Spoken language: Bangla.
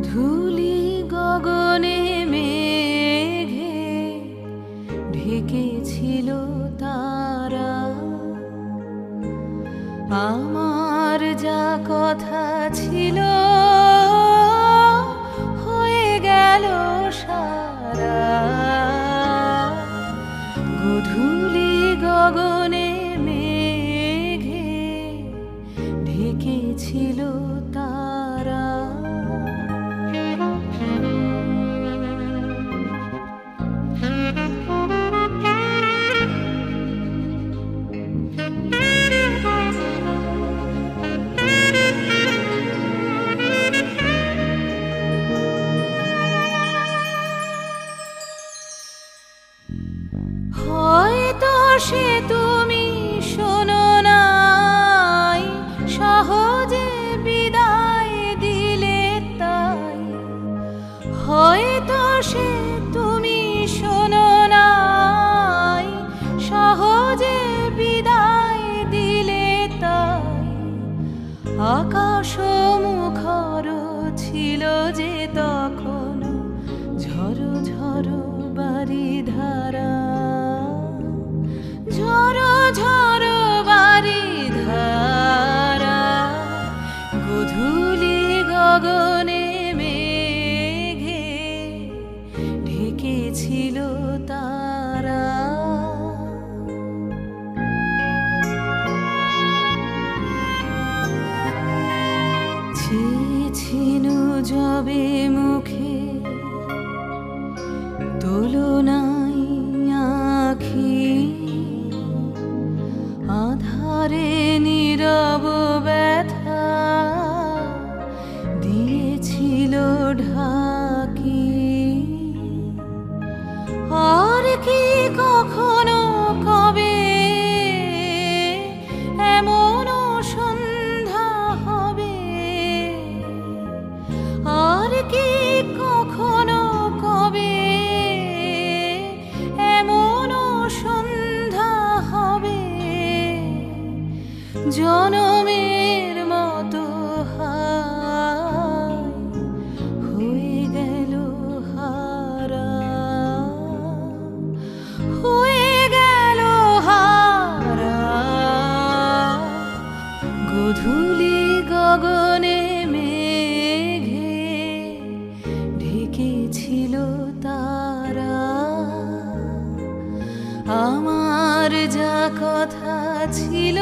ধুলি গগনে মেঘে ঢেকেছিল তারা। আমার যা কথা ছিল হয়ে গেল সারা। গধূলি গগনে মেঘে ঢেকেছিল তারা। সে তুমি শোনো নাই, সহজে বিদায় দিলে তাই। আকাশ মুখর ছিল যে তখন ঝড়ো ঝড়ো বাড়ি ধারা ঢেকেছিল তারা। ছিনু যবে মুখে তুলনাই জনমের মতো হায় গেল হারা। হয়ে গেল হারা। গধূলি গগনে মেঘে ঢেকেছিল তারা। আমার যা কথা ছিল